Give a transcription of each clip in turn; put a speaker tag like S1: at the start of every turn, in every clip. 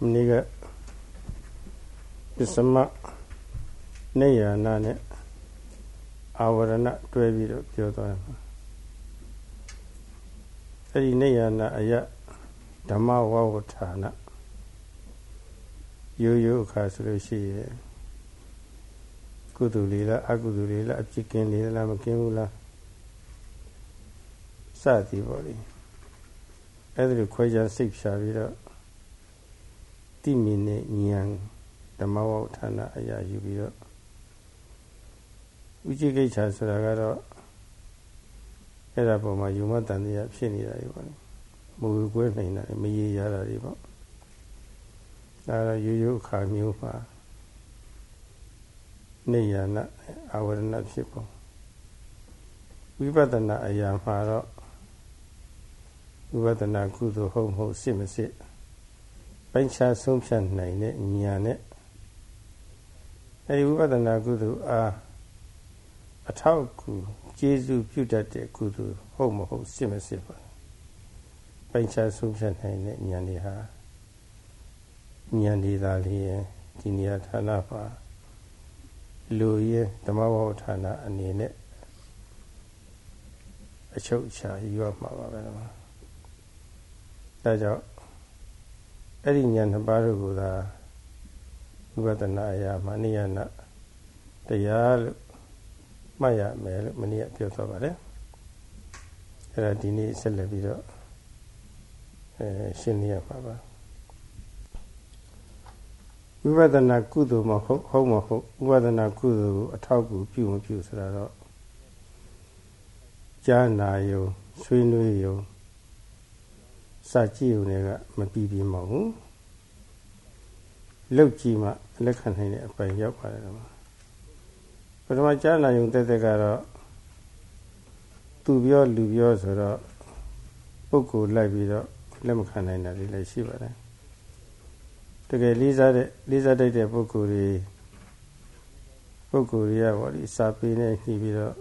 S1: မနေ့ကပစ္စမနေယနာနဲ့အာဝရဏတွဲပြီးတော့ပြောသွားတယ်အဲ့ဒီနေယနာအယဓမ္မဝဝဌာနရိုးရိုးအခါဆိုလို့ရှိရဲ့ကုသိုလ်လေးလားအကုသိုလ်လေးလားအပြစ်ကင်းလေးလားမကင်းဘူးလားစသည်ပေါ့လေအဲ့ဒါကိုခွဲခြားစိတ်ဖြာပြီးတော့ တိမြင်နဲ့ဉာဏ်ဓမ္မဝဌာနအရာယူပြီးတော့ဥจิကိစ္ဆာဆိုတာကတော့အဲ့ဒါပုံမှာယူမတန်တရားဖြစ်နေတာတွေပေါ့လေမူကွဲနိုင်တာမရေရတာတွေပေါ့ဒါတော့ရိုးရိုးအခါမျိုးမှာနေရဏအဝရဏဖြစ်ပုံဝိပဿနာအရာမှာတော့ဝိပဿနာကုသိုလ်ဟုတ်မဟုတ်စစ်မစစ် ပိုင်းခြားဆုံးဖြတ်နိုင်တဲ့ဉာဏ်နဲ့အဲဒီဝိပဿနာကုသိုလ်အားအထောက်ကူကျေစုပြုတတ်တဲ့ကုသိုလ်ဟုတ်မဟုတ်စစ်မစစ်ပါပိုင်းခြားဆုံးဖြတ်နိုင်တဲ့ဉာဏ်တွေဟာဉာဏ်ဒီသာလျင်ဒီနေရာဌာနမှာလူရဲ့ဓမ္မဝဌာနအနေနဲ့အချုပ်အခြာယူရမှာပါပဲတော့ဒါကြောင့် အဲ့ဒီဉာဏ်နှစ်ပါးတို့ကသာဝိပဿနာအရာမနိယနာတရားလို့မှတ်ရမယ်လို့မနေ့ကပြောသွားပါတယ်အဲ့ဒါဒီနေ့ဆက်လက်ပြီးတော့အဲရှင်းနေရပါပါဝိပဿနာကုသိုလ်မဟုတ်ဟုတ်မဟုတ်ဝိပဿနာကုသိုလ်ကိုအထောက်အကူပြုမပြုဆိုတာတော့ကြားနာယုံဆွေးနွေးယုံ စာကြည့်ုံတွေကမပြီးပြီးမဟုတ်ဘူးလုတ်ကြည့်မှလက်ခံနိုင်တဲ့အပိုင်ရောက်ပါတယ်ကွာပထမကြားနာယုံတက်တက်ကတော့သူပြောလူပြောဆိုတော့ပုဂ္ဂိုလ်လိုက်ပြီးတော့လက်မခံနိုင်တာတွေလည်းရှိပါတယ်တကယ်လေးစားတဲ့လေးစားတတ်တဲ့ပုဂ္ဂိုလ်တွေပုဂ္ဂိုလ်တွေကဗောဒီစာပေနဲ့ညှိပြီးတော့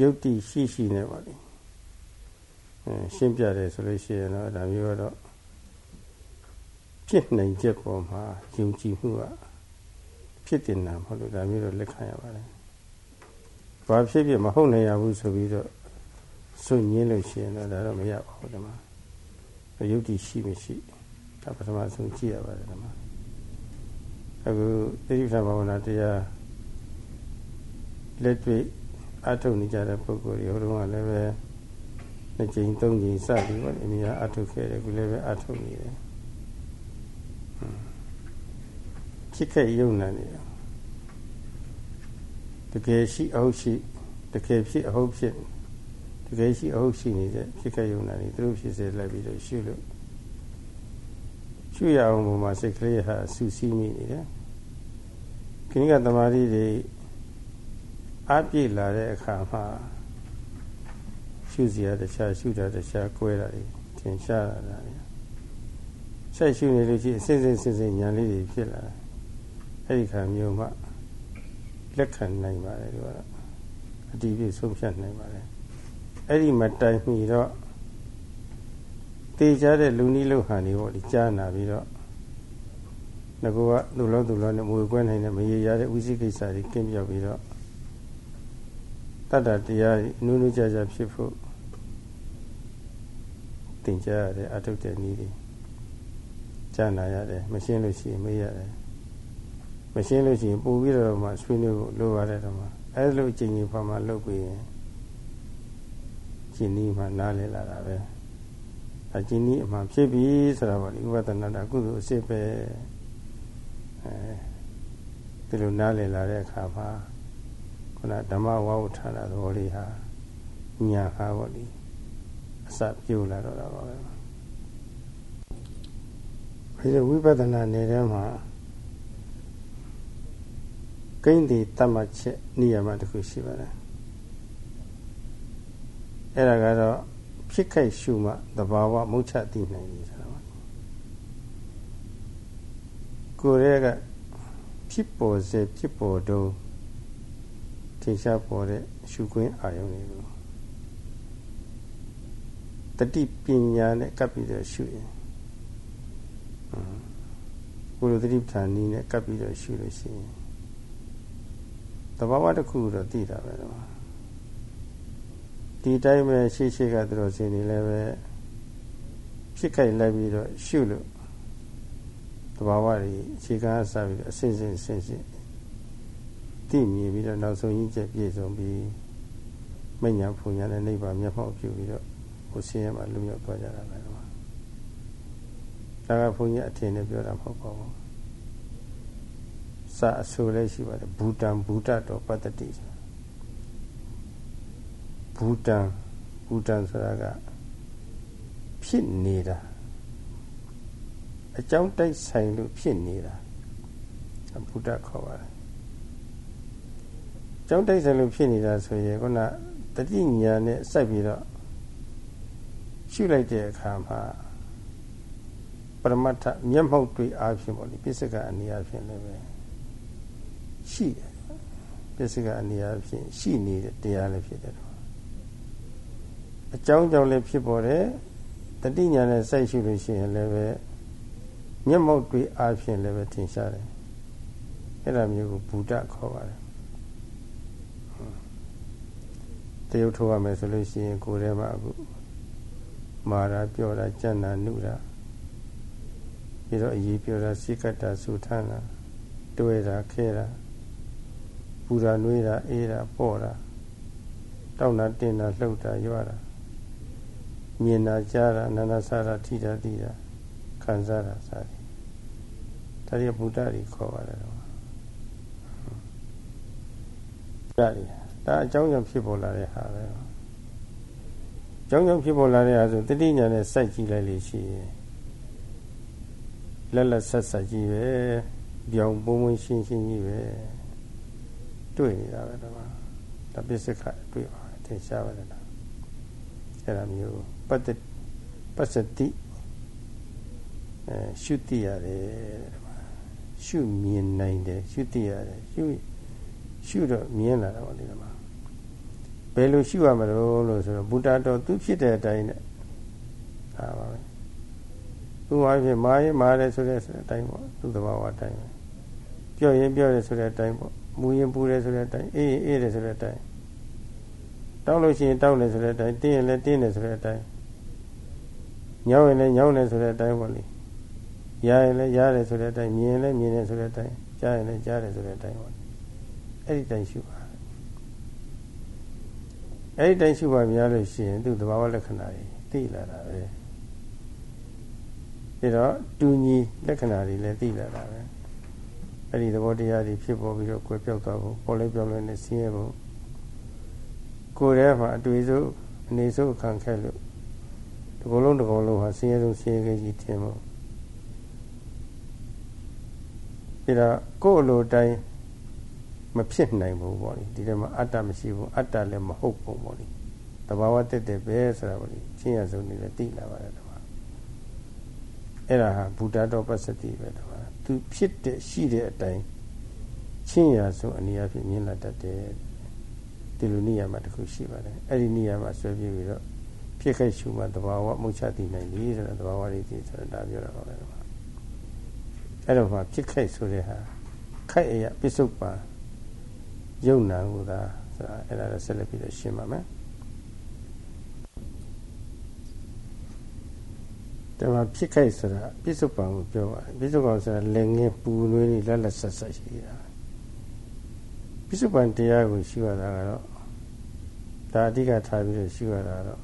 S1: ယုတ်တိရှိရှိနဲ့ဗောဒီ ရှင်းပြတယ်ဆိုလို့ရှိရင်တော့ဒါမျိုးတော့ဖြစ်နိုင်ချက်ပေါ်မှာယုံကြည်မှုကဖြစ်တင်တာမဟုတ်လို့ဒါမျိုးတော့လက်ခံရပါတယ်။ဘာဖြစ်ဖြစ်မဟုတ်နိုင်ရဘူးဆိုပြီးတော့စွန့်ညင်းလို့ရှိရင်တော့ဒါတော့မရပါဘူးဒီမှာ။ယုတ်တိရှိမရှိဒါပထမဆုံးကြည့်ရပါတယ်ဒီမှာ။အခုတိဋ္ဌာဘာဝနာတရားလက်တွေ့အထုတ်နေကြတဲ့ပုဂ္ဂိုလ်တွေဟိုတုန်းကလည်းပဲ နှစ်ကြိမ်သုံးကြိမ်စပြီးပေါ့အများအထုတ်ခဲ့တယ်ခုလည်းပဲအထုတ်နေတယ်ဖြစ်ခဲ့ယုံနာနေတယ်တကယ်ရှိအဟုတ်ရှိတကယ်ဖြစ်အဟုတ်ဖြစ်တကယ်ရှိအဟုတ်ရှိနေတဲ့ဖြစ်ခဲ့ယုံနာနေသူတို့ဖြစ်စေလိုက်ပြီးတော့ရှုလို့ရှုရအောင်ပုံမှာစိတ်ကလေးဟာဆူဆီးမိနေတယ်ခင်းကသမာဓိတွေအပြည့်လာတဲ့အခါမှာ ရှုစီရတခြားရှုတာတခြားကွဲတာတွေထင်ရှားလာတာတွေဆက်ရှုနေလို့ရှိရင်အစစ်စစ်စစ်စစ်ညာလေးတွေဖြစ်လာတယ်အဲ့ဒီခါမျိုးမှလက်ခံနိုင်ပါတယ်ဒီကတော့အတီးပြဆုံးဖြတ်နိုင်ပါတယ်အဲ့ဒီမတိုင်မီတော့တေချာတဲ့လူနီးလောက်ဟန်နေပေါ့ဒီကြားနာပြီးတော့ငကောကသူ့လုံးသူ့လုံးနဲ့မွေကွဲနိုင်တဲ့မရေရတဲ့ဥသိကိစ္စတွေကင်းပြောက်ပြီးတော့တတ္တတရားနုနုကြကြဖြစ်ဖို့ သင်ကြားရတဲ့အထုတ်တဲ့နည်းတွေကြားနာရတယ်မရှင်းလို့ရှိရင်မေးရတယ်မရှင်းလို့ရှိရင်ပို့ပြီးတော့မှဆွေးနွေးဖို့လိုရတယ်တော့မှအဲလိုအချိန်ကြီးဖာမှလုပ်ပြီးရင်ရှင်နီးမှနားလည်လာတာပဲအချင်းနီးအမှဖြစ်ပြီဆိုတာပေါ့ဒီဥပဒနာတာကုသိုလ်အစစ်ပဲအဲဒီလိုနားလည်လာတဲ့အခါမှာခုနဓမ္မဝါဝဌာနသဘောလေးဟာညာဟာပေါ့ဒီအ စပြုလာတော့တာပါပဲဒီဝိပဿနာနေတဲ့မှာကိန်းဒီတတ်မှတ်ချက်နေရာမှာတခုရှိပါတယ်အဲ့ဒါကတော့ဖြစ်ခိုက်ရှုမှသဘာဝမုတ်ချသိနိုင်ပြီဆိုတာပါကိုယ်ရဲ့ကဖြစ်ပေါ်စေဖြစ်ပေါ်တော့ထင်ရှားပေါ်တဲ့ရှုခွင့်အာရုံတွေကို တတိပညာနဲ့ကပ်ပြီးတော့ရှုရင်ကိုလိုသတိပဋ္ဌာန်နည်းနဲ့ကပ်ပြီးတော့ရှုလို့ရှိရင်သဘာဝတစ်ခုတော့သိတာပဲတော့ဒီတိုင်းပဲရှေ့ရှေ့ကသူတော်စင်နေလည်းပဲဖြစ်ခိုက်လိုက်ပြီးတော့ရှုလို့သဘာဝတွေအခြေခံအစပြီးတော့အစစ်စစ်ဆင်းစစ်သိမြင်ပြီးတော့နောက်ဆုံးရင်းချက်ပြည့်စုံပြီးမညာဖုန်ညာနဲ့နိဗ္ဗာန်မျက်မှောက်ပြုပြီးတော့ ဟိုဆင်းရဲမှာလူမျိုးသွားကြတာပဲတော့ဒါကဘုန်းကြီးအထင်နဲ့ပြောတာမဟုတ်ပါဘူးစာအဆိုလည်းရှိပါတယ်ဘူတံဘူတတော်ပတ္တိဆိုတာဘူတံဘူတံဆိုတာကဖြစ်နေတာအကြောင်းတိုက်ဆိုင်လို့ဖြစ်နေတာဘုဒ္ဓခေါ်ပါတယ်အကြောင်းတိုက်ဆိုင်လို့ဖြစ်နေတာဆိုရင်ခုနတတိညာနဲ့စိုက်ပြီးတော့ ရှုလိုက်တဲ့အခါမှာပရမတ္ထမျက်မှောက်တွေ့အားဖြင့်ပေါ့လေပစ္စကအနိယဖြင့်လည်းပဲရှိတယ်ပစ္စကအနိယဖြင့်ရှိနေတဲ့တရားလည်းဖြစ်တယ်တော့အကြောင်းကြောင့်လည်းဖြစ်ပေါ်တယ်တတိညာနဲ့စိုက်ရှုလို့ရှိရင်လည်းပဲမျက်မှောက်တွေ့အားဖြင့်လည်းပဲထင်ရှားတယ်အဲ့ဒါမျိုးကိုဘုဒ္ဓခေါ်ပါတယ်တရုတ်ထိုးရမယ်ဆိုလို့ရှိရင်ကိုယ်ထဲမှာအခု မာတာပြောတာကြံ့တာနှုတာပြီးတော့အရေးပြောတာစိကတ်တာဆူထမ်းတာတွေ့တာခဲတာပူတာနှွေးတာအေးတာပေါ့တာတောက်တာတင်းတာလှုပ်တာရွတာမြင်တာကြားတာနာနာစားတာထိတာသိတာခံစားတာစသည်ဒါရီဘုဒ္ဓကြီးခေါ်ပါတယ်တော့ဒါရီဒါအကြောင်းကြောင့်ဖြစ်ပေါ်လာတဲ့ဟာပဲအ ကြောင်းကြောင့်ဖြစ်ပေါ်လာတဲ့ဟာဆိုတတိညာနဲ့စိုက်ကြည့်လိုက်လို့ရှိရင်လက်လက်ဆက်ဆက်ကြီးပဲပြောင်ပုံပုံရှင်းရှင်းကြီးပဲတွေ့နေတာပဲတော့ဒါပစ္စကတွေ့ပါထင်ရှားပါတယ်တော့အဲ့ဒါမျိုးပတ္တပစ္စတိအဲရှုတိရတယ်ရှုမြင်နိုင်တယ်ရှုတိရတယ်ရှုရှုတော့မြင်လာတာပါဒီမှာ ဘယ်လိုရှုရမလို့လို့ဆိုတော့ဘုဒ္ဓတော်သူဖြစ်တဲ့အတိုင်းနဲ့ဒါပါပဲသူ့အဖြစ်မာရင်မာတယ်ဆိုတဲ့အတိုင်းပေါ့သူ့သဘာဝအတိုင်းပဲပြောရင်ပြောတယ်ဆိုတဲ့အတိုင်းပေါ့မူရင်ပူတယ်ဆိုတဲ့အတိုင်းအေးရင်အေးတယ်ဆိုတဲ့အတိုင်းတောက်လို့ရှိရင်တောက်တယ်ဆိုတဲ့အတိုင်းတင်းရင်လည်းတင်းတယ်ဆိုတဲ့အတိုင်းညောင်းရင်လည်းညောင်းတယ်ဆိုတဲ့အတိုင်းပေါ့လေရရင်လည်းရတယ်ဆိုတဲ့အတိုင်းမြင်ရင်လည်းမြင်တယ်ဆိုတဲ့အတိုင်းကြားရင်လည်းကြားတယ်ဆိုတဲ့အတိုင်းပေါ့အဲ့ဒီတိုင်းရှုပါ အဲ့ဒီတိုင်းရှုပါများလို့ရှိရင်သူ့သဘာဝလက္ခဏာတွေသိလာတာပဲပြီးတော့တူညီလက္ခဏာတွေလည်းသိလာတာပဲအဲ့ဒီသဘောတရားတွေဖြစ်ပေါ်ပြီးတော့ကွယ်ပြောက်သွားဖို့ပေါ်လဲပြောင်းလဲနဲ့ဆင်းရဲဖို့ကိုယ်ထဲမှာအတွေ့အကြုံအနေဆုံးခံခဲ့လို့ဒီကုလုံးဒီကုလုံးဟာဆင်းရဲဆုံးဆင်းရဲကြီးတင်ဖို့ပြီးတော့ကိုယ်အလိုတိုင်း မဖြစ်နိုင်ဘူးပေါ့လေဒီထဲမှာအတ္တမရှိဘူးအတ္တလည်းမဟုတ်ဘူးပေါ့လေတဘာဝတက်တက်ပဲဆိုတာပေါ့လေချင်းရဆုံးနေလည်းသိလာပါတယ်တဘာအဲ့ဒါဟာဘုဒ္ဓတော်ပစ္စတိပဲတဘာသူဖြစ်တဲ့ရှိတဲ့အတိုင်းချင်းရဆုံးအနေအချင်းမြင်လာတတ်တယ်ဒီလိုနေရာမှာတခုရှိပါတယ်အဲ့ဒီနေရာမှာဆွဲပြေးပြီးတော့ဖြစ်ခဲ့ရှုမှတဘာဝမုတ်ချသိနိုင်ပြီဆိုတာတဘာဝလေးသိဆိုတာဒါပြောတာပါပဲတဘာအဲ့တော့မှဖြစ်ခဲ့ဆိုတဲ့ဟာခိုက်အရာပစ္စုပန် ယုံနာကိုသာဆိုတာအဲ့ဒါလည်းဆက်လက်ပြီးတော့ရှင်းပါမယ်ဒါမှဖြစ်ခိုက်ဆိုတာပြစ္ဆုတ်ပံကိုပြောပါတယ်ပြစ္ဆုတ်ပံဆိုတာလက်ငင်းပူနွေးတွေလက်လက်ဆက်ဆက်ရှိတာပြစ္ဆုတ်ပံတရားကိုရှုရတာကတော့ဒါအဓိကထားပြီးတော့ရှုရတာတော့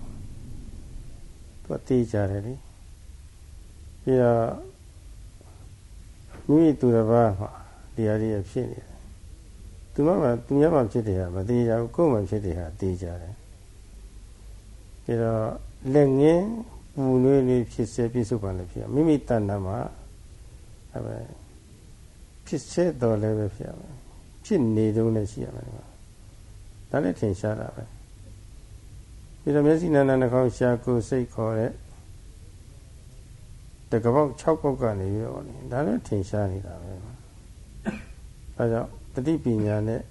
S1: သူအသေးကြတယ်လေပြီးတော့မိမိသူတစ်ပါးမှာတရားတွေဖြစ်နေတယ် သူမှသူများမှဖြစ်တယ်ဟာမသေးကြဘူးကိုယ်မှဖြစ်တယ်ဟာသေးကြတယ်ပြီးတော့လက်ငင်းပူနွေးလေးဖြစ်စေပြစ္ဆုတ်ပံလည်းဖြစ်မိမိတဏ္ဍာမှာအဲပဲဖြစ်စေတော်လည်းပဲဖြစ်ရမယ်ဖြစ်နေတုန်းလည်းရှိရမယ်ဒါလည်းထင်ရှားတာပဲပြီးတော့မျက်စိနာနာနှာခေါင်းရှာကိုယ်စိတ်ခေါ်တဲ့တကပေါက်6ပေါက်ကနေပြီးတော့ဒါလည်းထင်ရှားနေတာပဲအဲကြောင့် တတိပညာနဲ့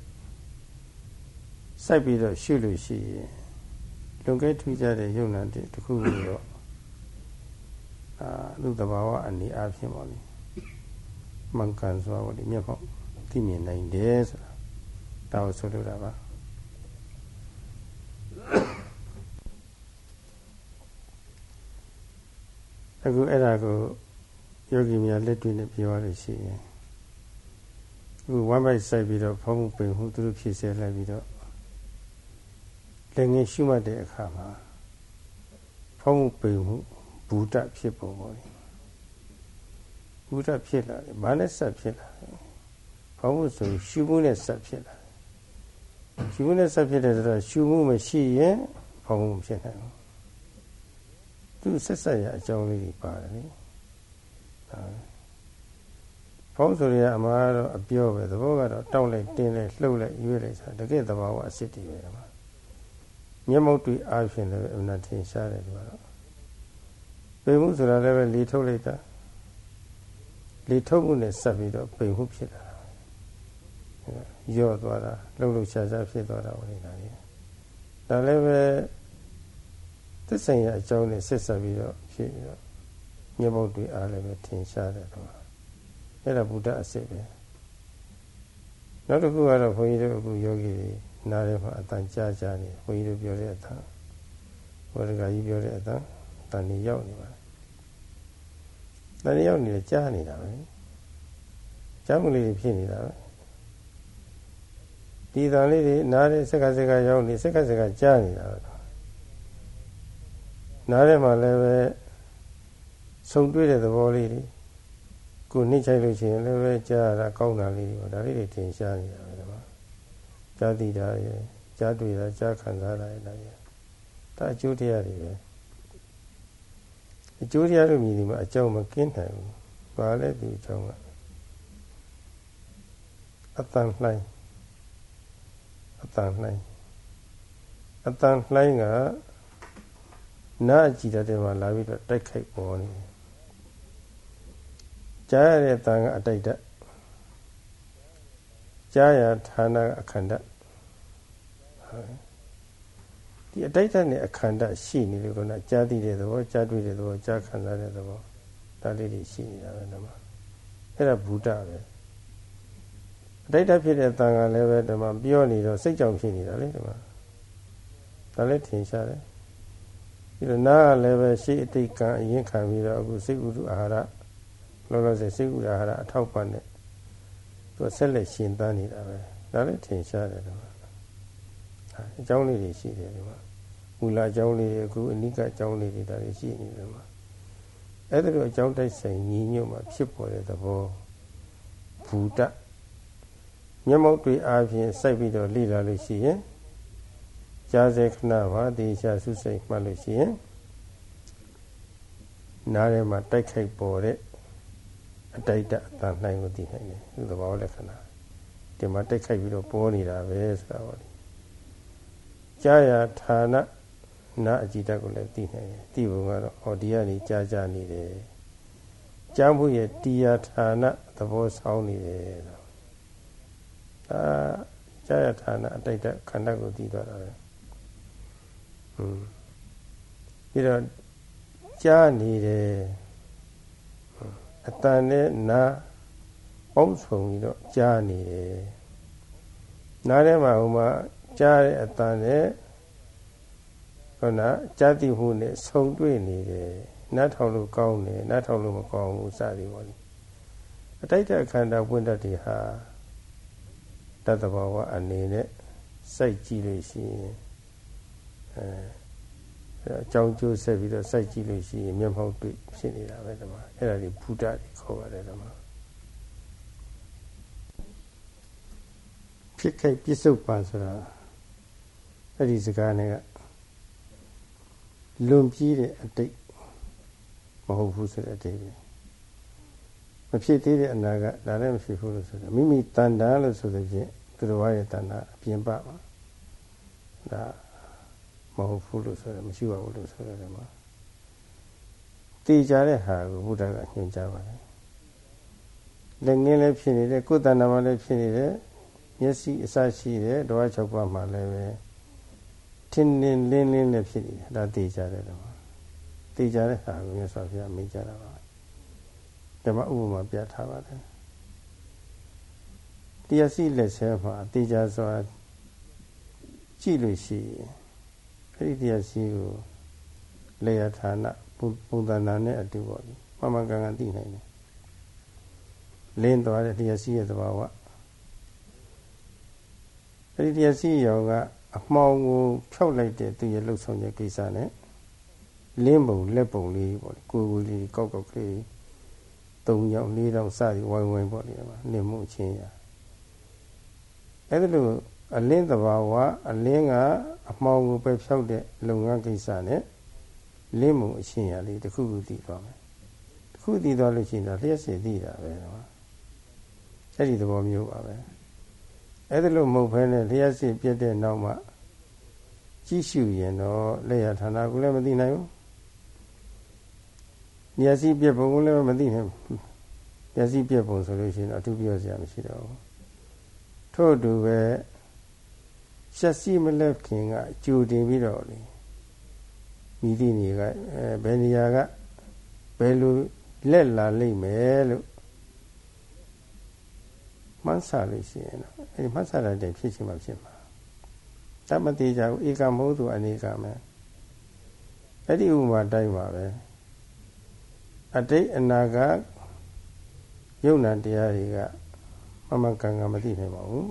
S1: စိုက်ပြီးတော့ရှုလို့ရှိရင်လွန်ကဲထူးကြတဲ့ယုံနာတခုကိုတော့အာလူတဘာဝအနေအချင်းပေါ့လေမှန်ကန်စွာကိုဒီမျက်မှောက်သိမြင်နိုင်တယ်ဆိုတာဒါကိုဆိုလိုတာပါအခုအဲ့ဒါကိုယောဂီများလက်တွေ့နဲ့ပြောရလို့ရှိရင်အ ခုဝမ်းပိုက်စိုက်ပြီးတော့ဖုံးမှုပင်မှုသူတို့ဖြည့်ဆဲလိုက်ပြီးတော့လက်ငယ်ရှုမှတ်တဲ့အခါမှာဖုံးမှုပင်မှုဘူတဖြစ်ပေါ်ပေါ်တယ်ဘူတဖြစ်လာတယ်ဘာနဲ့ဆက်ဖြစ်လာလဲဖုံးမှုဆိုရှုမှုနဲ့ဆက်ဖြစ်လာတယ်ရှုမှုနဲ့ဆက်ဖြစ်တယ်ဆိုတော့ရှုမှုမရှိရင်ဖုံးမှုဖြစ်နိုင်ဘူးသူဆက်ဆက်ရအကြောင်းလေးတွေပါတယ်လေ ဖုံးဆိုရအမှားတော့အပြောပဲသဘောကတော့တောက်လိုက်တင်းလိုက်လှုပ်လိုက်ရွေ့လိုက်ဆိုတကယ်သဘာဝအစစ်တည်ပဲမှာမျက်မှောက်တွေ့အားဖြင့်လည်းအမှန်ထင်ရှားတယ်ဒီမှာတော့ပိန်မှုဆိုတာလည်းပဲလေထုတ်လိုက်တာလေထုတ်မှုနဲ့ဆက်ပြီးတော့ပိန်မှုဖြစ်လာတာရော့သွားတာလှုပ်လှုပ်ရှားရှားဖြစ်သွားတာဝင်လာတယ်ဒါလည်းပဲသစ္စာရအကြောင်းနဲ့ဆက်ဆက်ပြီးတော့ဖြစ်ပြီးတော့မျက်မှောက်တွေ့အားလည်းပဲထင်ရှားတယ်တော့ အဲ့ဒါဘုဒ္ဓအစစ်ပဲနောက်တစ်ခုကတော့ဘုန်းကြီးတို့အခုယောဂီတွေနားထဲမှာအတန်ကြားကြားနေဘုန်းကြီးတို့ပြောတဲ့အတန်ဘောရကကြီးပြောတဲ့အတန်တန်နေရောက်နေပါတန်နေရောက်နေကြားနေတာပဲကြားမှုလေးတွေဖြစ်နေတာပဲဒီတန်လေးတွေနားထဲစက်ကစက်ကရောက်နေစက်ကစက်ကကြားနေတာပဲနားထဲမှာလည်းပဲဆုံတွေ့တဲ့သဘောလေးတွေ ကိုနှိမ့်ချိုက်လို့ရှိရင်လည်းပဲကြားရတာကောင်းတာလေးတွေဒါလေးတွေထင်ရှားနေတာပဲဒီမှာကြားသိတာရယ်ကြားတွေ့တာကြားခံစားတာရယ်ဒါရယ်ဒါအကျိုးတရားတွေပဲအကျိုးတရားလို့မြည်ဒီမှာအကြောင်းမကင်းနိုင်ဘူးဘာလဲဒီအကြောင်းကအတန်လှိုင်းအတန်လှိုင်းအတန်လှိုင်းကနာကြည်တဲ့မှာလာပြီးတော့တိုက်ခိုက်ပေါ်နေ ကြားရတဲ့တန်ကအတိုက်တက်ကြားရဌာနအခန္ဓာဒီအတိုက်တက်နဲ့အခန္ဓာရှိနေလို့ကကြားသိတဲ့သဘောကြားတွေ့တဲ့သဘောကြားခံစားတဲ့သဘောဒါလေးတွေရှိနေတာပဲဓမ္မအဲ့ဒါဘုဒ္ဓပဲအတိုက်တက်ဖြစ်တဲ့တန်ကလည်းပဲဓမ္မပြောနေတော့စိတ်ကြောင့်ဖြစ်နေတာလေဓမ္မဒါလည်းထင်ရှားတယ်ပြီးတော့နားကလည်းပဲရှေ့အတိတ်ကံအရင်ခံပြီးတော့အခုစိတ်ဥဒ္ဓအာဟာရ လောလောဆယ်စိတ်ဥဒ္ဓအာဟာရအထောက်ပံ့နဲ့သူဆက်လက်ရှင်သန်နေတာပဲဒါလည်းထင်ရှားတယ်တော့အကြောင်းလေးတွေရှိတယ်ဒီမှာမူလအကြောင်းလေးတွေအခုအနိကအကြောင်းလေးတွေဒါတွေရှိနေတယ်မှာအဲ့ဒါလိုအကြောင်းတိုက်ဆိုင်ညီညွတ်မှဖြစ်ပေါ်တဲ့သဘောဘူတမျက်မှောက်တွေအားဖြင့်စိုက်ပြီးတော့လိလာလို့ရှိရင်ကြားစေခဏပါတေချာဆုစိတ်မှတ်လို့ရှိရင်နားထဲမှာတိုက်ခိုက်ပေါ်တဲ့ အတိုက်တအတန်နိုင်ကိုသိနိုင်တယ်သူသဘောလက္ခဏာဒီမှာတိုက်ခိုက်ပြီးတော့ပေါ်နေတာပဲဆိုတာပေါ့လေကြားရဌာနနာအကြည့်တက်ကိုလည်းသိနိုင်တယ်သိဖို့ကတော့ဟောဒီကနေကြားကြနေတယ်ကြားမှုရဲ့တရားဌာနသဘောဆောင်နေတယ်ဆိုအာကြားရဌာနအတိုက်တခန္ဓာကိုသိသွားတာပဲပြီးတော့ကြားနေတယ် အတန်နဲ့နာပေါင်းဆုံပြီးတော့ကြားနေတယ်နားထဲမှာဟိုမှာကြားတဲ့အတန်နဲ့ဟုတ်လားကြားသိမှုနဲ့ဆုံတွေ့နေတယ်နားထောင်လို့ကောင်းတယ်နားထောင်လို့မကောင်းဘူးစသည်ပေါ့လေအတိုက်တဲ့အခန္ဓာပွင့်တတ်တွေဟာတတဘာဝအနေနဲ့စိုက်ကြည့်လို့ရှိရင်အဲ အကြောင်းကျိုးဆက်ပြီးတော့စိုက်ကြည့်လို့ရှိရင်မျက်မှောက်တွေ့ဖြစ်နေတာပဲဒီမှာအဲ့ဒါဒီဘုဒ္ဓတွေခေါ်ပါတယ်ဒီမှာဖြစ်ခိုက်ပြစ္ဆုတ်ပါဆိုတာအဲ့ဒီစကားနဲ့ကလွန်ပြေးတဲ့အတိတ်မဟုတ်ဘူးဆိုတဲ့အတိတ်ပဲမဖြစ်သေးတဲ့အနာကဒါလည်းမဖြစ်ဘူးလို့ဆိုတာမိမိတန်တာလို့ဆိုတဲ့ဖြင့်သူတော်ရဲ့တန်တာအပြင်ပပါဒါ မဟုတ်ဘူးလို့ဆိုတယ်မရှိပါဘူးလို့ဆိုတယ်မှာတည်ကြတဲ့ဟာကိုဘုရားကညွှန်ကြားပါတယ်လက်ငင်းလည်းဖြစ်နေတယ်ကိုယ်တဏ္ဍာမှာလည်းဖြစ်နေတယ်မျက်စိအစရှိတယ်ဓဝါ၆ပါးမှာလည်းပဲထင်းလင်းလင်းလင်းလည်းဖြစ်နေတယ်ဒါတည်ကြတယ်တော့တည်ကြတဲ့ဟာကိုမြတ်စွာဘုရားမိကြတာပါဓမ္မဥပမာပြထားပါတယ်တရားစီလက်ဆဲမှာတေချာစွာကြည့်လို့ရှိရင် အဲ့ဒီတရားစီကိုလေယဌာနပုံသဏ္ဍာန်နဲ့အတူပေါ့လေမမကန်ကန်သိနိုင်တယ်လင်းသွားတဲ့တရားစီရဲ့သဘာဝအဲ့ဒီတရားစီရောကအမှောင်ကိုဖြောက်လိုက်တဲ့သူရဲ့လှုပ်ဆောင်ချက်ကိစ္စနဲ့လင်းပုံလက်ပုံလေးပေါ့လေကိုယ်ကိုယ်လေးကောက်ကောက်ကလေး၃ယောက်၄ယောက်စသည်ဝိုင်းဝိုင်းပေါ့လေလင်းမှုချင်းရအဲ့ဒါလို့ အလင်းသဘာဝအလင်းကအမှောင်ကိုပဲဖြောက်တဲ့လုပ်ငန်းကိစ္စနဲ့လင်းမှုအချင်းရလေးတစ်ခုခုတည်သွားမယ်တစ်ခုတည်သွားလို့ရှိရင်တော့လျှက်စီတည်တာပဲနော်အဲ့ဒီသဘောမျိုးပါပဲအဲ့ဒါလို့မဟုတ်ဘဲနဲ့လျှက်စီပြတ်တဲ့နောက်မှကြည့်ရှုရင်တော့လက်ရဌာနကိုလည်းမသိနိုင်ဘူးမျက်စိပြက်ပုံကိုလည်းမသိနိုင်ဘူးမျက်စိပြက်ပုံဆိုလို့ရှိရင်အထူးပြောစရာမရှိတော့ဘူးထို့အတူပဲ ရှက်စီမလက်ခင်ကကြိုတင်ပြီးတော့လေမိသည့်နေကအဲဘယ်နေရာကဘယ်လိုလက်လာလိမ့်မယ်လို့မှန်းဆလို့ရှိရင်တော့အဲဒီမှန်းဆတဲ့တိုင်ဖြစ်ချင်မှဖြစ်မှာတမတိကြဘူးဧကမဟုတ်သူအနေကမယ်အဲ့ဒီဥမာတိုင်းပါပဲအတိတ်အနာဂတ်ယုံနာတရားတွေကမမကန်ကန်မသိနိုင်ပါဘူး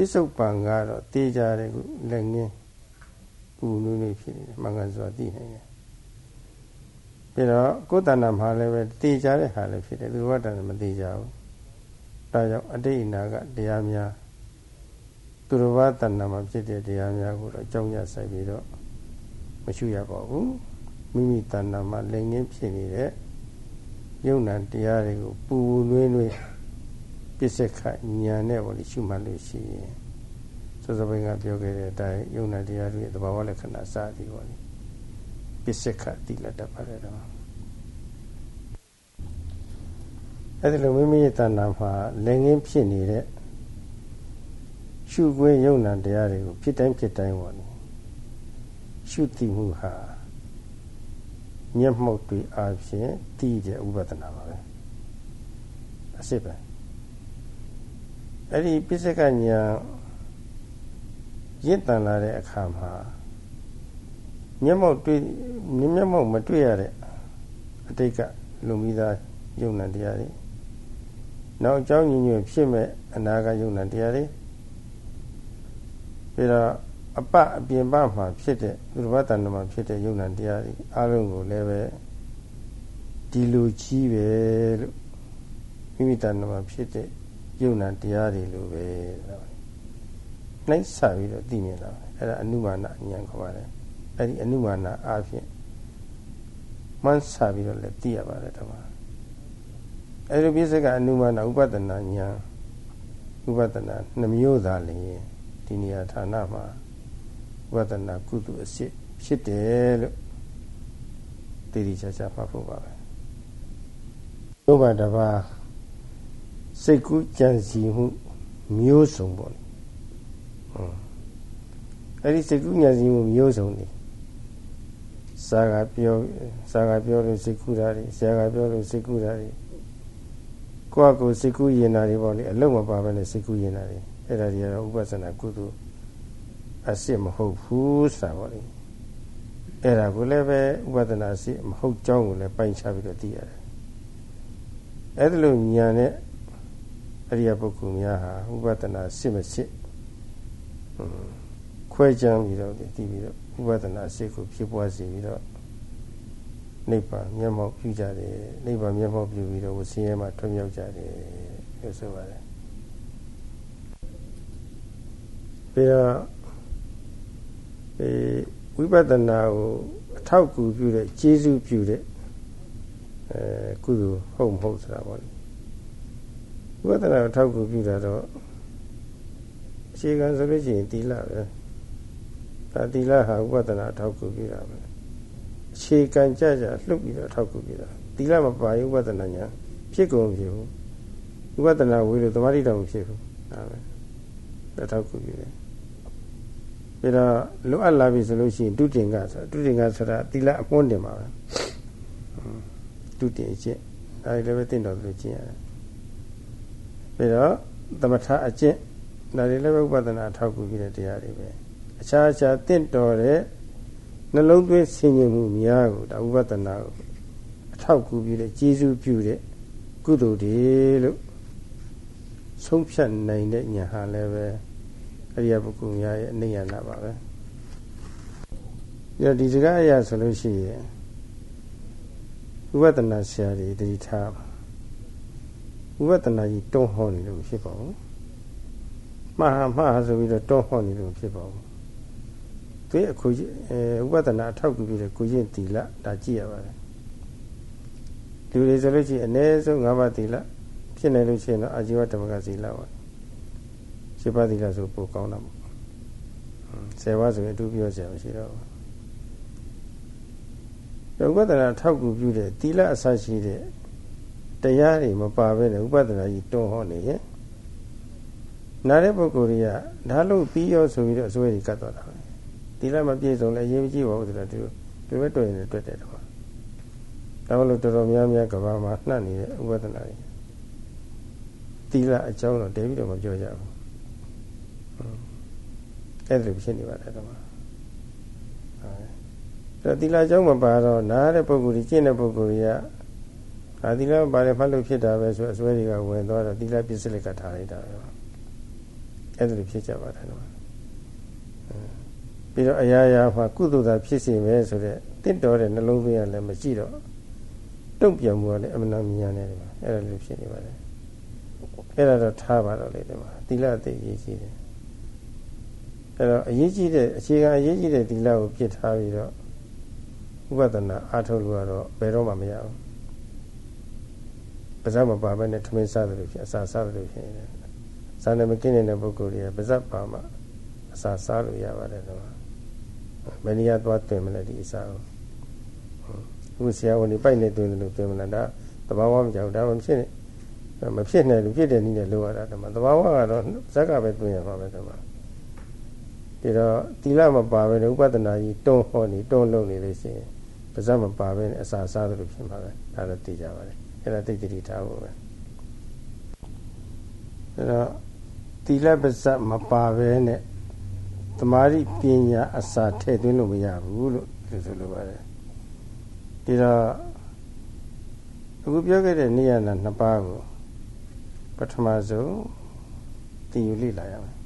S1: ပိစုပန်ကတော့တေးကြတယ်ခုလက်ငင်းပူနူးနူးဖြစ်နေတယ်မကန်စွာသိနိုင်တယ်ပြီးတော့ကိုယ်တဏ္ဍမှာလည်းပဲတေးကြတဲ့ဟာလည်းဖြစ်တယ်သူဝတ္တမတေးကြဘူးဒါကြောင့်အတိတ်အနာဂတ်တရားများသူတော်ဘာတဏ္ဍမှာဖြစ်တဲ့တရားများကိုတော့အကြောင်းရဆိုင်ပြီးတော့မရှုရပါဘူးမိမိတဏ္ဍမှာလက်ငင်းဖြစ်နေတဲ့ယုံနာတရားတွေကိုပူပူနွေးနွေးပစ္စက္ခညာနဲ့ပေါ့လေရှုမှတ်လို့ရှိရင် စောစောပိုင်းကပြောခဲ့တဲ့အတိုင်းယုံနာတရားတွေသဘာဝလက္ခဏာစသည်ပေါ့လေပစ္စက္ခတိလက်တတ်ပါတယ်တော့အဲ့ဒီလိုမိမိရဲ့တဏ္ဍာမှာလက်ငင်းဖြစ်နေတဲ့ရှုခွင့်ယုံနာတရားတွေကိုဖြစ်တိုင်းဖြစ်တိုင်းပေါ့လေရှုတိမှုဟာမျက်မှောက်တွေအပြင်တည်တဲ့ဥပဒနာပါပဲအစစ်ပဲအဲ့ဒီပိစကညာ ရင့်တန်လာတဲ့အခါမှာမျက်မှောက်တွေ့မျက်မှောက်မတွေ့ရတဲ့အတိတ်ကလူမိသားယုံ nant တရားတွေနောက်အကြောင်းညညွတ်ဖြစ်မဲ့အနာဂတ်ယုံ nant တရားတွေပြီးတော့အပအပြင်ပမှာဖြစ်တဲ့သူတော်ဘာတဏ္ဍမှာဖြစ်တဲ့ယုံ nant တရားတွေအလုံးကိုလည်းပဲဒီလိုကြီးပဲလို့မိမိတဏ္ဍမှာဖြစ်တဲ့ယုံနာတရားတွေလိုပဲ နှိုက်ဆပြီးတော့သိမြင်တာအဲ့ဒါအနုမာနဉာဏ်ခေါ်ပါတယ်အဲ့ဒီအနုမာနအားဖြင့်မှန်းဆပြီးတော့လည်းသိရပါတယ်တမအဲ့ဒီပြစ္ဆကအနုမာနဥပဒနာဉာဏ်ဥပဒနာနှမျိုးသာလျင်ဒီနေရာဌာနမှာဥပဒနာကုသအစစ်ဖြစ်တယ်လို့တည်တည်ချာချာမှတ်ဖို့ပါပဲဥပဒဘာစိတ်ကူးကြံစီမှုမျိုးစုံပေါ့လေဟုတ် အဲ့ဒီစိတ်ကူးကြံစီမှုမျိုးစုံနေစာကပြောစာကပြောလို့စိတ်ကူးတာတွေဆရာကပြောလို့စိတ်ကူးတာတွေကိုယ့်အကိုစိတ်ကူးရင်တာတွေပေါ့လေအလုံးမပါဘဲနဲ့စိတ်ကူးရင်တာတွေအဲ့ဒါတွေကတော့ဥပဿနာကုသိုလ်အစစ်မဟုတ်ဘူးဆိုတာပေါ့လေအဲ့ဒါကိုလည်းပဲဥပဒနာအစစ်မဟုတ်ကြောင်းကိုလည်းပိုင်းခြားပြီးတော့သိရတယ်အဲ့ဒါလိုညာနဲ့အရိယပုဂ္ဂိုလ်များဟာဥပဒနာစစ်မစစ် ခွဲခြမ်းပြီးတော့တည်ပြီးတော့ဥပဒနာစစ်ကိုဖြစ်ပွားစေပြီးတော့နိဗ္ဗာန်မျက်မှောက်ပြုကြတယ်နိဗ္ဗာန်မျက်မှောက်ပြုပြီးတော့ဝဆင်းရဲမှာထွံ့မြောက်ကြတယ်လို့ဆိုပါတယ်ပြီးတော့အဲဝိပဿနာကိုအထောက်အကူပြုတဲ့ကျေးဇူးပြုတဲ့အဲကုသိုလ်ဟုတ်မဟုတ်ဆိုတာပေါ့လေဝိပဿနာကိုထောက်ကူပြုတာတော့ အခြေခံဆိုလို့ရှိရင်သီလပဲဒါသီလဟာဝိပဿနာထောက်ကူပြုတာပဲအခြေခံကြကြလှုပ်ပြီးတော့ထောက်ကူပြုတာသီလမပါရင်ဝိပဿနာညာဖြစ်ကုန်ဖြစ်ဘူးဝိပဿနာဝေလို့သမာဓိတောင်ဖြစ်ဘူးဒါပဲဒါထောက်ကူပြုတယ်ပြီးတော့လွတ်အပ်လာပြီဆိုလို့ရှိရင်တုတင်ကဆိုတုတင်ကဆိုတာသီလအပွန်းတင်ပါပဲတုတင်အကျင့်ဒါလည်းပဲတင့်တော်လို့ကျင့်ရတယ်ပြီးတော့သမထအကျင့် ဒါတွေလည်းဥပဒနာအထောက်ကူပြီးတဲ့တရားတွေပဲအခြားအခြားတင့်တော်တဲ့နှလုံးသွင်းဆင်ញင်မှုများကိုဒါဥပဒနာကိုအထောက်ကူပြီးတဲ့ကျေးဇူးပြုတဲ့ကုသိုလ်တွေလို့ဆုံးဖြတ်နိုင်တဲ့ညာဟာလည်းပဲအရိယပုဂ္ဂိုလ်များရဲ့အနေရနာပါပဲဒီတော့ဒီစကားအရာဆိုလို့ရှိရင်ဥပဒနာဆရာတွေတတိထားပါဥပဒနာကြီးတွန်းဟောနေလို့ဖြစ်ပါဘူး မှားဟာမှားဟာဆိုပြီးတော့တွန်းဟောနေလို့ဖြစ်ပါဘူးသူအခုအဲဥပဒနာအထောက်ကူပြီးတဲ့ကိုရင်တီလဒါကြည့်ရပါတယ်လူတွေဆိုလို့ရှိရင်အ ਨੇ ဆုံး၅ပါးတီလဖြစ်နေလို့ရှိရင်တော့အာဇီဝဓမ္မကစီလပါရှင်းပါတီလဆိုပိုကောင်းတာပေါ့ဆယ်ပါးဆိုရင်အတူပြောစရာမရှိတော့ဘူးဥပဒနာထောက်ကူပြုတဲ့တီလအစရှိတဲ့တရားတွေမပါဘဲနဲ့ဥပဒနာကြီးတွန်းဟောနေရင် နားတဲ့ပုဂ္ဂိုလ်တွေကဒါလို့ပြီးရောဆိုပြီးတော့အစွဲကြီးကတ်သွားတာပဲတီလမပြည့်စုံလည်းအရေးမကြီးပါဘူးဆိုတော့ဒီဒီဘက်တွေ့ရင်တွေ့တယ်တော့ဒါလို့တော်တော်များများကဘာမှာနှံ့နေတဲ့ဥပဒနာတွေတီလအကြောင်းတော့တည်ပြီးတော့မပြောကြဘူးအဲ့ဒါဖြစ်နေပါတယ်တော့အဲတီလာအကြောင်းမပါတော့နားတဲ့ပုဂ္ဂိုလ်ကြီးကျင့်တဲ့ပုဂ္ဂိုလ်ကြီးကအာသီလဘာလဲမှတ်လို့ဖြစ်တာပဲဆိုအစွဲတွေကဝင်သွားတော့သီလပြစ်စလက်ကထားလိုက်တာပဲ အဲ့ဒါလိုဖြစ်ကြပါတယ်နော်ပြီးတော့အရာရာမှာကုသိုလ်သာဖြစ်စီမယ်ဆိုတဲ့တင့်တော်တဲ့နှလုံးသွင်းရလည်းမရှိတော့တုံ့ပြန်မှုကလည်းအမှန်တမြန်နေတယ်အဲ့ဒါလိုဖြစ်နေပါတယ်အဲ့ဒါတော့ထားပါတော့လေဒီမှာသီလအသိရေးကြီးတယ်အဲ့တော့အရေးကြီးတဲ့အခြေခံအရေးကြီးတဲ့သီလကိုပြစ်ထားပြီးတော့ဥပဒနာအားထုတ်လို့ကတော့ဘယ်တော့မှမရဘူးပါဇက်မပါဘဲနဲ့ထမင်းစားတယ်လို့ဖြစ်အစာစားတယ်လို့ဖြစ်နေတယ်။ ဇာနေမကင်းနေတဲ့ပုဂ္ဂိုလ်တွေကပါဇက်ပါမှအစာစားလို့ရပါတယ်တော့။ဘယ်နည်းသွားတွင်မလဲဒီအစာကို။အခုဆရာဝန်ကြီးပိုက်နေတွင်တယ်လို့တွင်မလားဒါတဘာဝမကြောက်ဒါမှမဖြစ်နဲ့မဖြစ်နဲ့လို့ဖြစ်တဲ့နည်းနဲ့လိုရတာတမတဘာဝကတော့ဇက်ကပဲတွင်ရမှာပဲတမ။ဒီတော့တီလမပါဘဲနဲ့ဥပဒနာကြီးတွန်းဟောနေတွန်းလုံနေလို့ရှိရင်ပါဇက်မပါဘဲနဲ့အစာစားတယ်လို့ဖြစ်မှာပဲဒါတော့သိကြပါတယ်။အဲ့ဒါသိတိထားဖို့ပဲအဲ့တော့ တိလပဇတ်မပါဘဲနဲ့တမာရိပညာအစာထည့်သွင်းလို့မရဘူးလို့ဒီဆိုလိုပါတယ်ဒီတော့အခုပြောခဲ့တဲ့နိယနာနှစ်ပါးကိုပထမဆုံးတည်ယူလေ့လာရမယ်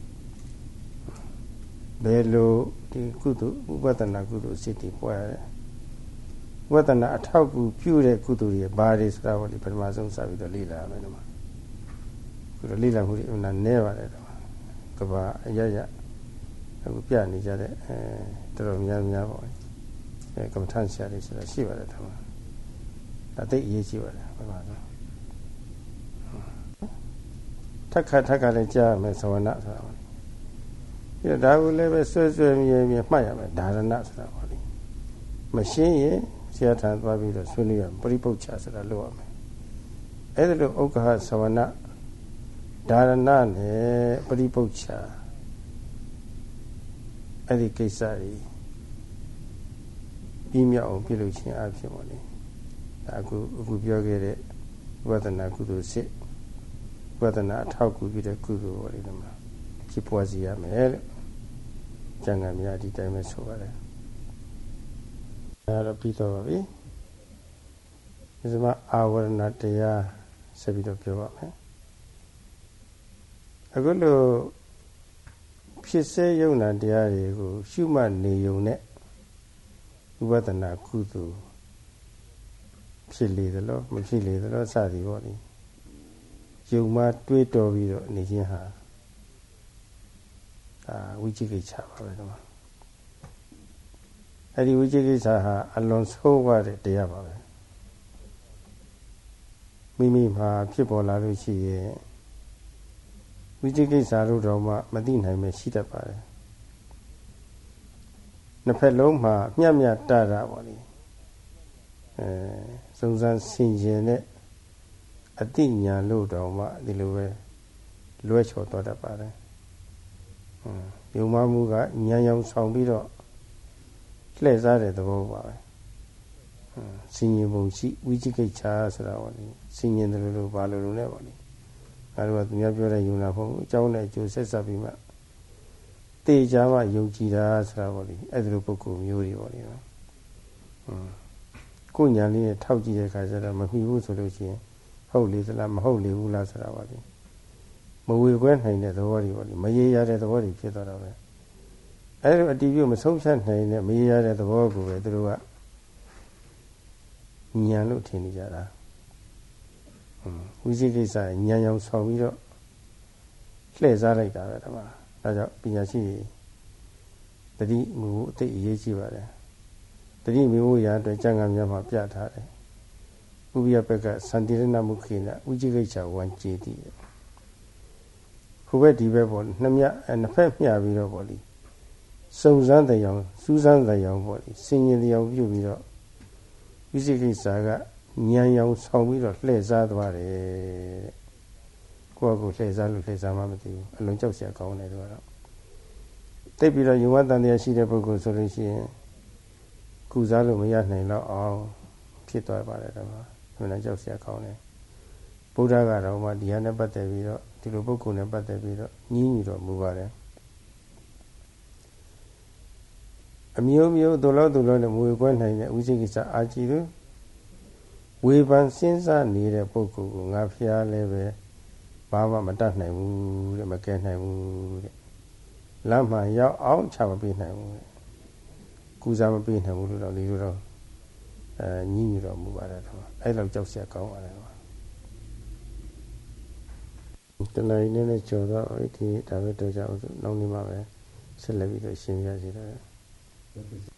S1: ဘယ်လိုဒီကုသိုလ်ဥပဒနာကုသိုလ်စိတ်တွေပွားရတယ်ဝဒနာအထောက်ကူပြုတဲ့ကုသိုလ်တွေဘာတွေဆိုတာကိုဒီပထမဆုံးစပြီးတော့လေ့လာရမယ်ဒီမှာ ခုတော့လေ့လာမှုတွေအမှန်နဲပါတယ်တော့ကဘာအရရအခုပြနေကြတဲ့အဲတော်တော်များများပေါ့အဲကမ္မထန်ဆရာတွေဆိုတာရှိပါတယ်ဒီမှာဒါသိအရေးကြီးပါတယ်ပထမဆုံးထက်ခါထက်ခါလည်းကြားရမယ်သဝနာဆိုတာပေါ့ဒီတော့ဒါကိုလည်းပဲဆွဲဆွဲမြဲမြဲမှတ်ရမယ်ဒါရဏဆိုတာပေါ့လေမရှင်းရင်ဆရာထံသွားပြီးတော့ဆွေးနွေးရပရိပုတ်ချဆိုတာလုပ်ရမယ်အဲ့ဒါလို့ဥက္ကဟသဝန ဒါရဏနဲ့ပရိပုတ်ချအဲ့ဒီကိစ္စကြီးပြီးမြောက်အောင်ပြုလုပ်ခြင်းအဖြစ်ပါလေဒါအခုအခုပြောခဲ့တဲ့ဝဒနာကုသိုလ်စစ်ဝဒနာအထောက်ကူပြီးတဲ့ကုသိုလ်ပါလေဒီမှာဖြစ်ပွားစီရမယ်လို့ကျန်ကများဒီတိုင်းပဲဆိုပါတယ်အဲတော့ပြီးတော့ပါပြီဒီစမအာဝရဏတရားဆက်ပြီးတော့ပြောပါမယ် အခုလိုဖြစ်စေယုံနာတရားတွေကိုရှုမှတ်နေုံနဲ့ဥပဒနာကုသိုလ်ဖြစ်လေသလားမဖြစ်လေသလားစသည်ပေါ့လေယုံမှတွေးတော်ပြီးတော့နေခြင်းဟာအာဝိจิကိစ္စပါပဲတော့အဲ့ဒီဝိจิကိစ္စဟာအလွန်ဆိုးပါတဲ့တရားပါပဲမိမိမှာဖြစ်ပေါ်လာလို့ရှိရဲ့ ဝိจิကိစ္စတို့တော့မှမသိနိုင်ပဲရှိတတ်ပါတယ်နှစ်ဖက်လုံးမှာမျက်မျက်တတာပါလေအဲစုံစမ်းဆင်ခြင်တဲ့အတိညာလို့တော့မှဒီလိုပဲလွဲချော်တော်တတ်ပါတယ်ဟွန်းယုံမမှုကညံရောင်ဆောင်ပြီးတော့လှည့်စားတဲ့သဘောပါပဲဟွန်းဆင်ញင်ပုံရှိဝိจิကိစ္စဆိုတာပါလေဆင်ញင်တယ်လို့ပါလို့လို့လည်းပါလေ အဲဒါကသူများပြောတဲ့ယုံနာမဟုတ်ဘူးအကြောင်းနဲ့အကျိုးဆက်ဆက်ပြီးမှတေချာမှယုံကြည်တာဆိုတာပေါ့လေအဲ့ဒီလိုပုဂ္ဂိုလ်မျိုးတွေပေါ့လေနော်อืมကိုညာလေးနဲ့ထောက်ကြည့်တဲ့အခါကျတော့မမှီဘူးဆိုလို့ရှိရင်ဟုတ်လေသလားမဟုတ်လေဘူးလားဆိုတာပါလေမဝေခွဲနိုင်တဲ့သဘောတွေပေါ့လေမရေရတဲ့သဘောတွေဖြစ်သွားတော့ပဲအဲ့လိုအတီးပြုမဆုံးဖြတ်နိုင်တဲ့မရေရတဲ့သဘောကိုပဲသူတို့ကညံလို့ထင်နေကြတာ ဝိသိကိစ္စညံရောင်ဆောင်ပြီးတော့လှည့်စားလိုက်တာပဲတမဒါကြောင့်ပညာရှိတတိမူအသိအရေးကြီးပါတယ်တတိမူရာအတွက်ကျမ်းဂန်များမှာပြထားတယ်ဥပယပက်ကသန္တိရဏမုခိနဥจิကိစ္စဝံကျေတိဟိုဘက်ဒီဘက်ပေါ့နှစ်မြနှစ်ဖက်မျှပြီးတော့ပေါ့လေစုံစမ်းတဲ့အောင်စူးစမ်းတဲ့အောင်ပေါ့လေစင်ရင်တဲ့အောင်ပြုပြီးတော့ဝိသိကိစ္စက ညံရောင်ဆောင်ပြီးတော့လှည့်စားသွားတယ်တဲ့ကိုယ့်အကူလှည့်စားလို့လှည့်စားမှမသိဘူးအလုံးကြောက်စရာကောင်းတယ်တို့ကတော့တိတ်ပြီးတော့ယုံဝတန်တရားရှိတဲ့ပုဂ္ဂိုလ်ဆိုလို့ရှိရင်ကုစားလို့မရနိုင်တော့အောင်ဖြစ်သွားပါတယ်တော့ဘယ်နဲ့ကြောက်စရာကောင်းတယ်ဗုဒ္ဓကတော့မှဒီဟာနဲ့ပတ်သက်ပြီးတော့ဒီလိုပုဂ္ဂိုလ်နဲ့ပတ်သက်ပြီးတော့ညင်းညူတော့မူပါတယ်အမျိုးမျိုးဒုလောဒုလောနဲ့မွေကွဲနိုင်တဲ့ဥစိကိစ္စအာကြည်သူ ဝေဖန်စဉ်းစားနေတဲ့ပုဂ္ဂိုလ်ကိုငါဖျားလဲပဲဘာမှမတတ်နိုင်ဘူးတဲ့မကဲနိုင်ဘူးတဲ့လမ်းမှရောက်အောင်ချမပေးနိုင်ဘူးတဲ့ကူစားမပေးနိုင်ဘူးလို့တော့ဒီလိုတော့အဲညင်းညူတော့မူပါတယ်တော့အဲ့လောက်ကြောက်စရာကောင်းပါတယ်တော့တနေ့နေ့နဲ့ကြော်တော့ဒီဒါပဲတော့ကြအောင်နောက်နေ့မှပဲဆက်လက်ပြီးတော့ရှင်းပြစီတော့